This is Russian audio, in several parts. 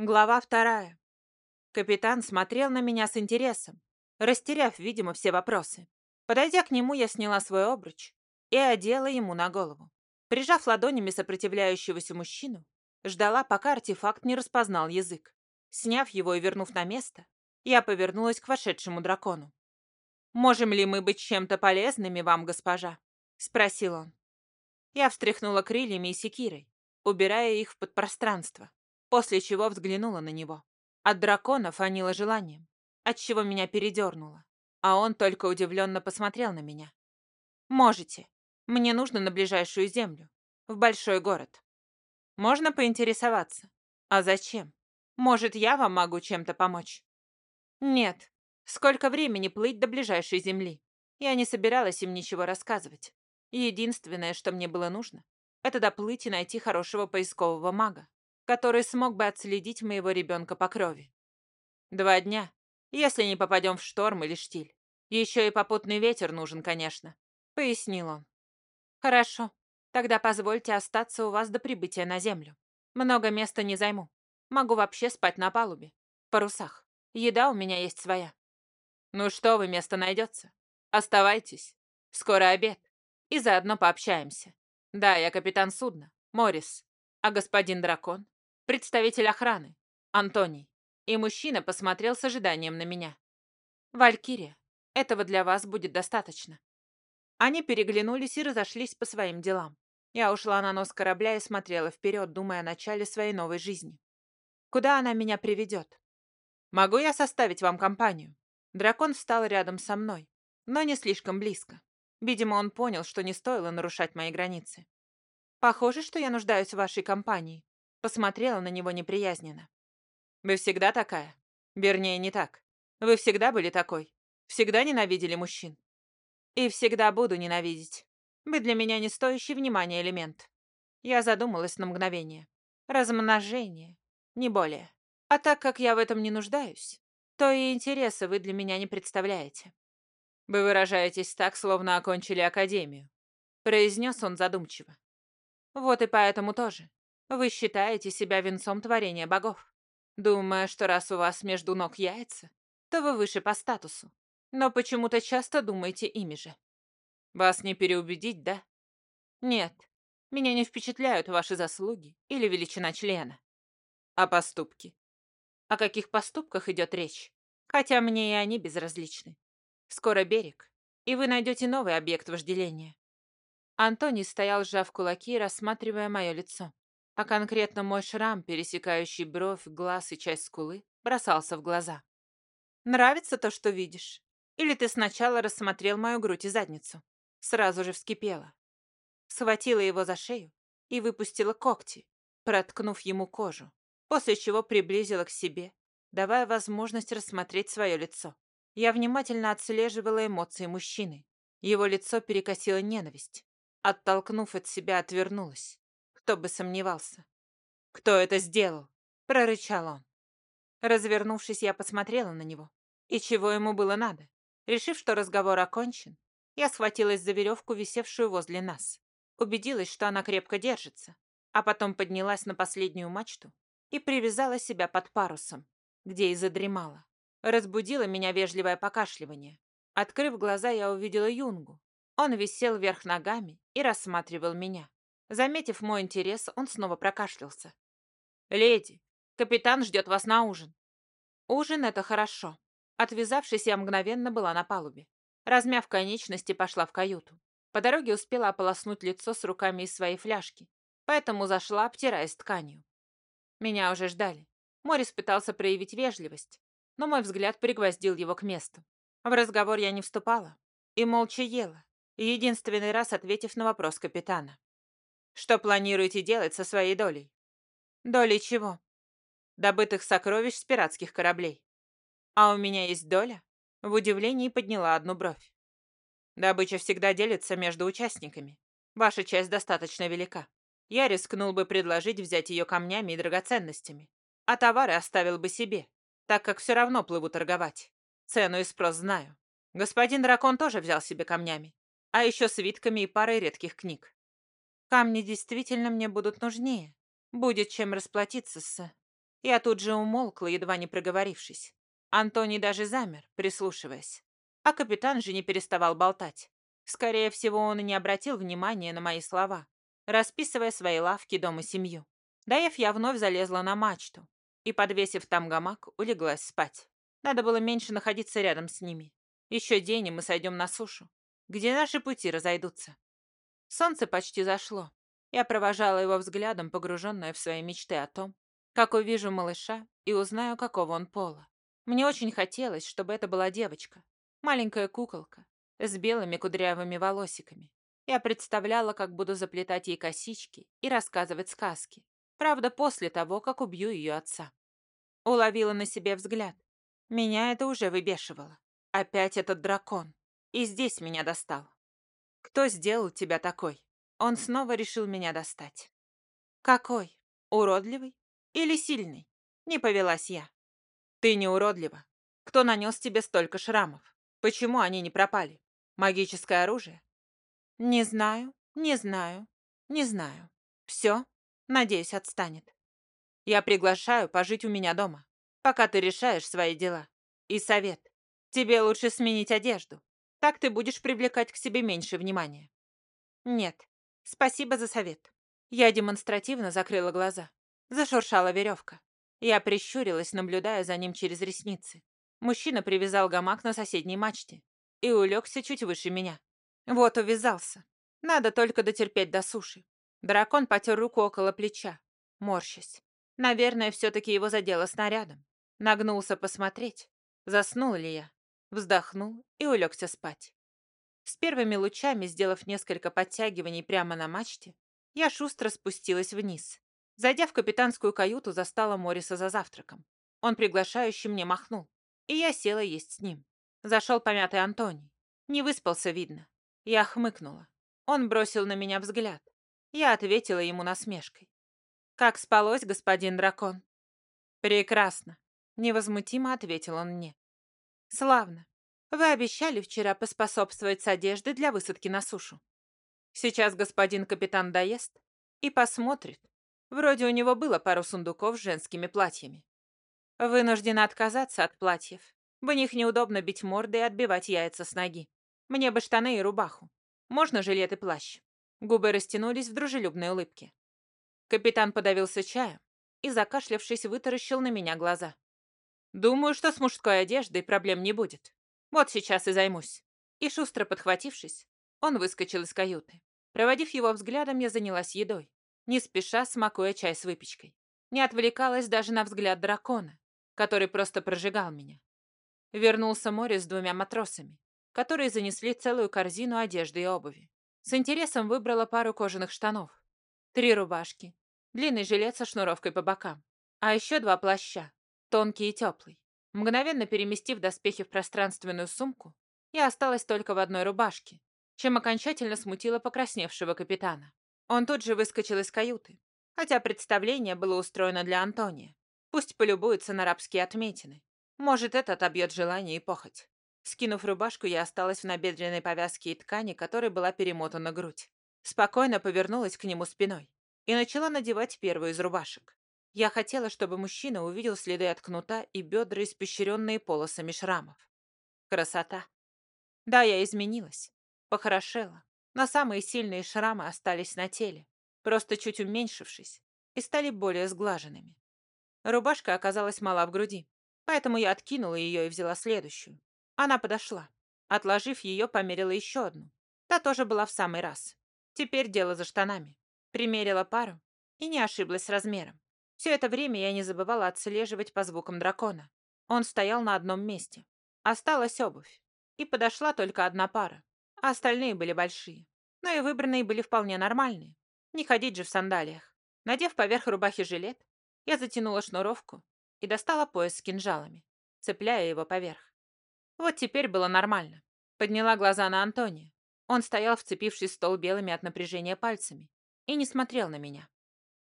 Глава вторая. Капитан смотрел на меня с интересом, растеряв, видимо, все вопросы. Подойдя к нему, я сняла свой обруч и одела ему на голову. Прижав ладонями сопротивляющегося мужчину, ждала, пока артефакт не распознал язык. Сняв его и вернув на место, я повернулась к вошедшему дракону. «Можем ли мы быть чем-то полезными вам, госпожа?» — спросил он. Я встряхнула крыльями и секирой, убирая их в подпространство после чего взглянула на него. От дракона фанило желанием, отчего меня передернуло, а он только удивленно посмотрел на меня. «Можете. Мне нужно на ближайшую землю, в большой город. Можно поинтересоваться. А зачем? Может, я вам могу чем-то помочь?» «Нет. Сколько времени плыть до ближайшей земли?» Я не собиралась им ничего рассказывать. Единственное, что мне было нужно, это доплыть и найти хорошего поискового мага который смог бы отследить моего ребенка по крови. Два дня, если не попадем в шторм или штиль. Еще и попутный ветер нужен, конечно, пояснил он. Хорошо, тогда позвольте остаться у вас до прибытия на землю. Много места не займу. Могу вообще спать на палубе, в парусах. Еда у меня есть своя. Ну что вы, место найдется. Оставайтесь. Скоро обед. И заодно пообщаемся. Да, я капитан судна, Морис. А господин дракон? Представитель охраны, Антоний. И мужчина посмотрел с ожиданием на меня. «Валькирия, этого для вас будет достаточно». Они переглянулись и разошлись по своим делам. Я ушла на нос корабля и смотрела вперед, думая о начале своей новой жизни. Куда она меня приведет? Могу я составить вам компанию? Дракон встал рядом со мной, но не слишком близко. Видимо, он понял, что не стоило нарушать мои границы. Похоже, что я нуждаюсь в вашей компании. Посмотрела на него неприязненно. «Вы всегда такая? Вернее, не так. Вы всегда были такой? Всегда ненавидели мужчин?» «И всегда буду ненавидеть. Вы для меня не стоящий внимания элемент». Я задумалась на мгновение. Размножение. Не более. А так как я в этом не нуждаюсь, то и интереса вы для меня не представляете. Вы выражаетесь так, словно окончили академию. Произнес он задумчиво. Вот и поэтому тоже. Вы считаете себя венцом творения богов, думая, что раз у вас между ног яйца, то вы выше по статусу. Но почему-то часто думаете ими же. Вас не переубедить, да? Нет, меня не впечатляют ваши заслуги или величина члена. А поступки? О каких поступках идет речь? Хотя мне и они безразличны. Скоро берег, и вы найдете новый объект вожделения. Антоний стоял, сжав кулаки, рассматривая мое лицо а конкретно мой шрам, пересекающий бровь, глаз и часть скулы, бросался в глаза. «Нравится то, что видишь? Или ты сначала рассмотрел мою грудь и задницу?» Сразу же вскипела. Схватила его за шею и выпустила когти, проткнув ему кожу, после чего приблизила к себе, давая возможность рассмотреть свое лицо. Я внимательно отслеживала эмоции мужчины. Его лицо перекосило ненависть. Оттолкнув от себя, отвернулась. Кто бы сомневался. «Кто это сделал?» — прорычал он. Развернувшись, я посмотрела на него. И чего ему было надо? Решив, что разговор окончен, я схватилась за веревку, висевшую возле нас. Убедилась, что она крепко держится, а потом поднялась на последнюю мачту и привязала себя под парусом, где и задремала. Разбудило меня вежливое покашливание. Открыв глаза, я увидела Юнгу. Он висел вверх ногами и рассматривал меня. Заметив мой интерес, он снова прокашлялся. «Леди, капитан ждет вас на ужин». «Ужин — это хорошо». Отвязавшись, я мгновенно была на палубе. Размяв конечности, пошла в каюту. По дороге успела ополоснуть лицо с руками из своей фляжки, поэтому зашла, обтираясь тканью. Меня уже ждали. Морис пытался проявить вежливость, но мой взгляд пригвоздил его к месту. В разговор я не вступала и молча ела, единственный раз ответив на вопрос капитана. Что планируете делать со своей долей? Долей чего? Добытых сокровищ с пиратских кораблей. А у меня есть доля? В удивлении подняла одну бровь. Добыча всегда делится между участниками. Ваша часть достаточно велика. Я рискнул бы предложить взять ее камнями и драгоценностями, а товары оставил бы себе, так как все равно плыву торговать. Цену и спрос знаю. Господин дракон тоже взял себе камнями, а еще свитками и парой редких книг. Камни действительно мне будут нужнее. Будет чем расплатиться с... Я тут же умолкла, едва не проговорившись. Антоний даже замер, прислушиваясь. А капитан же не переставал болтать. Скорее всего, он и не обратил внимания на мои слова, расписывая свои лавки, дом и семью. Доев, я вновь залезла на мачту и, подвесив там гамак, улеглась спать. Надо было меньше находиться рядом с ними. Еще день, и мы сойдем на сушу, где наши пути разойдутся. Солнце почти зашло. Я провожала его взглядом, погруженная в свои мечты о том, как увижу малыша и узнаю, какого он пола. Мне очень хотелось, чтобы это была девочка, маленькая куколка, с белыми кудрявыми волосиками. Я представляла, как буду заплетать ей косички и рассказывать сказки. Правда, после того, как убью ее отца. Уловила на себе взгляд. Меня это уже выбешивало. Опять этот дракон. И здесь меня достал. Кто сделал тебя такой? Он снова решил меня достать. Какой? Уродливый? Или сильный? Не повелась я. Ты не уродлива. Кто нанес тебе столько шрамов? Почему они не пропали? Магическое оружие? Не знаю, не знаю, не знаю. Все, надеюсь, отстанет. Я приглашаю пожить у меня дома, пока ты решаешь свои дела. И совет. Тебе лучше сменить одежду. Так ты будешь привлекать к себе меньше внимания. Нет, спасибо за совет. Я демонстративно закрыла глаза. Зашуршала веревка. Я прищурилась, наблюдая за ним через ресницы. Мужчина привязал гамак на соседней мачте и улегся чуть выше меня. Вот увязался. Надо только дотерпеть до суши. Дракон потер руку около плеча, морщась. Наверное, все-таки его задело снарядом. Нагнулся посмотреть, заснул ли я. Вздохнул и улегся спать. С первыми лучами, сделав несколько подтягиваний прямо на мачте, я шустро спустилась вниз. Зайдя в капитанскую каюту, застала Мориса за завтраком. Он приглашающий мне махнул, и я села есть с ним. Зашел помятый Антоний. Не выспался, видно. Я хмыкнула. Он бросил на меня взгляд. Я ответила ему насмешкой. «Как спалось, господин дракон?» «Прекрасно», — невозмутимо ответил он мне. «Славно. Вы обещали вчера поспособствовать с одеждой для высадки на сушу. Сейчас господин капитан доест и посмотрит, Вроде у него было пару сундуков с женскими платьями. Вынуждена отказаться от платьев. В них неудобно бить морды и отбивать яйца с ноги. Мне бы штаны и рубаху. Можно жилет и плащ. Губы растянулись в дружелюбной улыбке. Капитан подавился чаем и, закашлявшись, вытаращил на меня глаза. «Думаю, что с мужской одеждой проблем не будет. Вот сейчас и займусь». И шустро подхватившись, он выскочил из каюты. Проводив его взглядом, я занялась едой не спеша смакуя чай с выпечкой. Не отвлекалась даже на взгляд дракона, который просто прожигал меня. Вернулся море с двумя матросами, которые занесли целую корзину одежды и обуви. С интересом выбрала пару кожаных штанов, три рубашки, длинный жилет со шнуровкой по бокам, а еще два плаща, тонкий и теплый. Мгновенно переместив доспехи в пространственную сумку, я осталась только в одной рубашке, чем окончательно смутила покрасневшего капитана. Он тут же выскочил из каюты, хотя представление было устроено для Антония. Пусть полюбуется на рабские отметины. Может, это отобьет желание и похоть. Скинув рубашку, я осталась в набедренной повязке и ткани, которой была перемотана грудь. Спокойно повернулась к нему спиной и начала надевать первую из рубашек. Я хотела, чтобы мужчина увидел следы от кнута и бедра, испещренные полосами шрамов. Красота. Да, я изменилась. Похорошела но самые сильные шрамы остались на теле, просто чуть уменьшившись, и стали более сглаженными. Рубашка оказалась мала в груди, поэтому я откинула ее и взяла следующую. Она подошла. Отложив ее, померила еще одну. Та тоже была в самый раз. Теперь дело за штанами. Примерила пару и не ошиблась размером. Все это время я не забывала отслеживать по звукам дракона. Он стоял на одном месте. Осталась обувь. И подошла только одна пара а остальные были большие. Но и выбранные были вполне нормальные. Не ходить же в сандалиях. Надев поверх рубахи жилет, я затянула шнуровку и достала пояс с кинжалами, цепляя его поверх. Вот теперь было нормально. Подняла глаза на Антония. Он стоял, вцепившись в стол белыми от напряжения пальцами, и не смотрел на меня.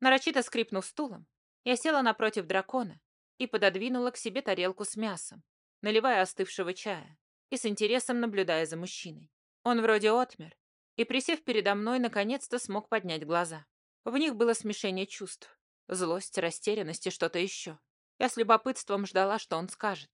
Нарочито скрипнув стулом, я села напротив дракона и пододвинула к себе тарелку с мясом, наливая остывшего чая и с интересом наблюдая за мужчиной. Он вроде отмер, и, присев передо мной, наконец-то смог поднять глаза. В них было смешение чувств. Злость, растерянность и что-то еще. Я с любопытством ждала, что он скажет.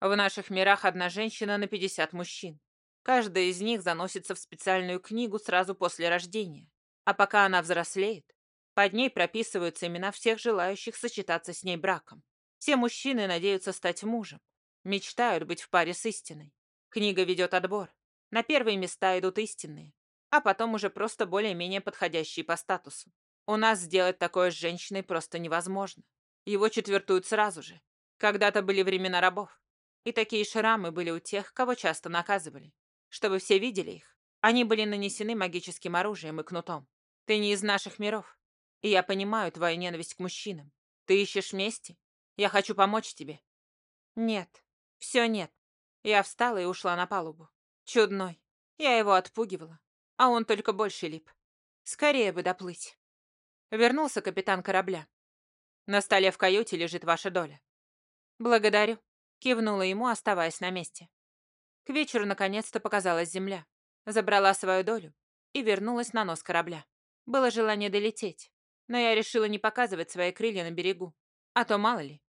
В наших мирах одна женщина на 50 мужчин. Каждая из них заносится в специальную книгу сразу после рождения. А пока она взрослеет, под ней прописываются имена всех желающих сочетаться с ней браком. Все мужчины надеются стать мужем, мечтают быть в паре с истиной. Книга ведет отбор. На первые места идут истинные, а потом уже просто более-менее подходящие по статусу. У нас сделать такое с женщиной просто невозможно. Его четвертуют сразу же. Когда-то были времена рабов. И такие шрамы были у тех, кого часто наказывали. Чтобы все видели их. Они были нанесены магическим оружием и кнутом. Ты не из наших миров. И я понимаю твою ненависть к мужчинам. Ты ищешь мести? Я хочу помочь тебе. Нет. Все нет. Я встала и ушла на палубу. Чудной. Я его отпугивала. А он только больше лип. Скорее бы доплыть. Вернулся капитан корабля. На столе в каюте лежит ваша доля. Благодарю. Кивнула ему, оставаясь на месте. К вечеру наконец-то показалась земля. Забрала свою долю и вернулась на нос корабля. Было желание долететь, но я решила не показывать свои крылья на берегу. А то мало ли.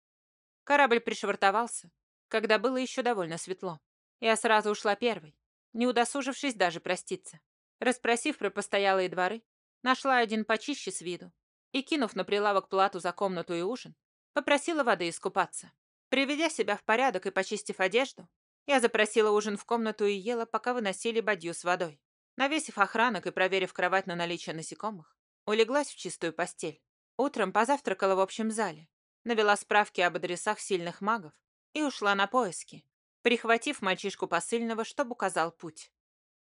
Корабль пришвартовался, когда было еще довольно светло. Я сразу ушла первой, не удосужившись даже проститься. Распросив про постоялые дворы, нашла один почище с виду и, кинув на прилавок плату за комнату и ужин, попросила воды искупаться. Приведя себя в порядок и почистив одежду, я запросила ужин в комнату и ела, пока выносили бадью с водой. Навесив охранок и проверив кровать на наличие насекомых, улеглась в чистую постель. Утром позавтракала в общем зале, навела справки об адресах сильных магов и ушла на поиски, прихватив мальчишку посыльного, чтобы указал путь.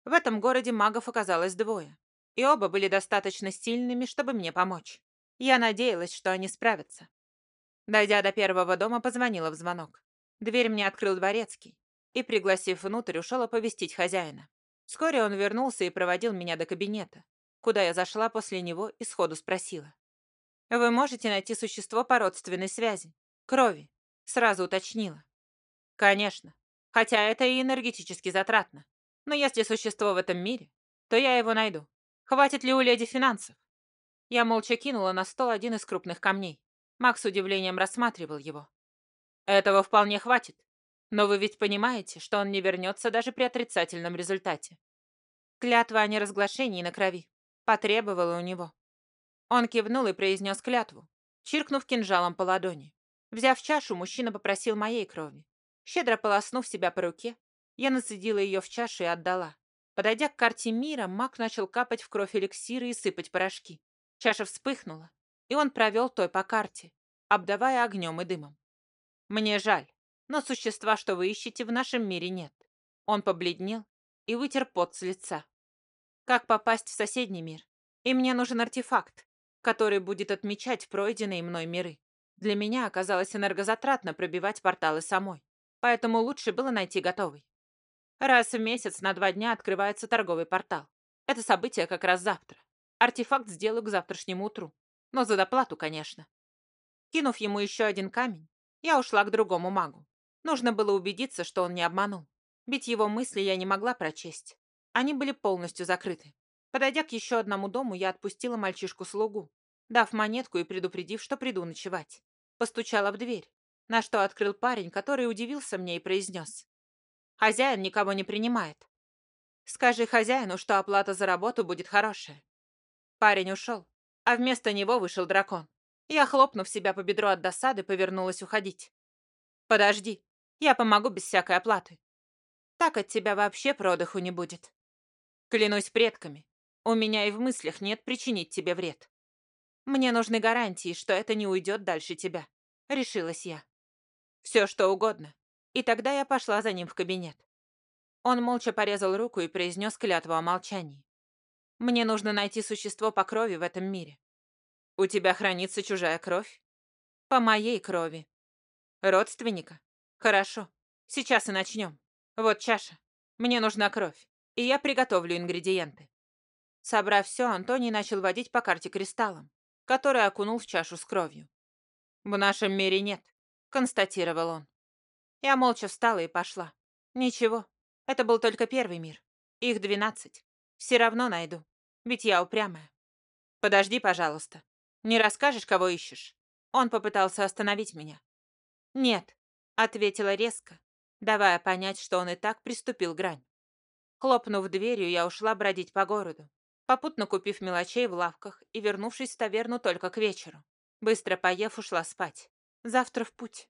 В этом городе магов оказалось двое, и оба были достаточно сильными, чтобы мне помочь. Я надеялась, что они справятся. Дойдя до первого дома, позвонила в звонок. Дверь мне открыл дворецкий и, пригласив внутрь, ушел оповестить хозяина. Вскоре он вернулся и проводил меня до кабинета, куда я зашла после него и сходу спросила. «Вы можете найти существо по родственной связи? Крови?» Сразу уточнила. «Конечно. Хотя это и энергетически затратно. Но если существо в этом мире, то я его найду. Хватит ли у леди финансов?» Я молча кинула на стол один из крупных камней. Макс с удивлением рассматривал его. Этого вполне хватит. Но вы ведь понимаете, что он не вернется даже при отрицательном результате. Клятва о неразглашении на крови. Потребовала у него. Он кивнул и произнес клятву, чиркнув кинжалом по ладони. Взяв чашу, мужчина попросил моей крови. Щедро полоснув себя по руке, я нацедила ее в чашу и отдала. Подойдя к карте мира, маг начал капать в кровь эликсиры и сыпать порошки. Чаша вспыхнула, и он провел той по карте, обдавая огнем и дымом. Мне жаль, но существа, что вы ищете, в нашем мире нет. Он побледнел и вытер пот с лица. Как попасть в соседний мир? И мне нужен артефакт, который будет отмечать пройденные мной миры. Для меня оказалось энергозатратно пробивать порталы самой, поэтому лучше было найти готовый. Раз в месяц на два дня открывается торговый портал. Это событие как раз завтра. Артефакт сделаю к завтрашнему утру. Но за доплату, конечно. Кинув ему еще один камень, я ушла к другому магу. Нужно было убедиться, что он не обманул. Ведь его мысли я не могла прочесть. Они были полностью закрыты. Подойдя к еще одному дому, я отпустила мальчишку-слугу, дав монетку и предупредив, что приду ночевать. Постучала в дверь, на что открыл парень, который удивился мне и произнес. «Хозяин никого не принимает. Скажи хозяину, что оплата за работу будет хорошая». Парень ушел, а вместо него вышел дракон. Я, хлопнув себя по бедру от досады, повернулась уходить. «Подожди, я помогу без всякой оплаты. Так от тебя вообще продыху не будет. Клянусь предками, у меня и в мыслях нет причинить тебе вред. Мне нужны гарантии, что это не уйдет дальше тебя», — решилась я. «Все, что угодно». И тогда я пошла за ним в кабинет. Он молча порезал руку и произнес клятву о молчании. Мне нужно найти существо по крови в этом мире. У тебя хранится чужая кровь? По моей крови. Родственника? Хорошо. Сейчас и начнем. Вот чаша. Мне нужна кровь. И я приготовлю ингредиенты. Собрав все, Антоний начал водить по карте кристаллом, который окунул в чашу с кровью. «В нашем мире нет», — констатировал он. Я молча встала и пошла. Ничего, это был только первый мир. Их двенадцать. Все равно найду. Ведь я упрямая. Подожди, пожалуйста. Не расскажешь, кого ищешь?» Он попытался остановить меня. «Нет», — ответила резко, давая понять, что он и так приступил грань. Хлопнув дверью, я ушла бродить по городу, попутно купив мелочей в лавках и вернувшись в таверну только к вечеру. Быстро поев, ушла спать. Завтра в путь.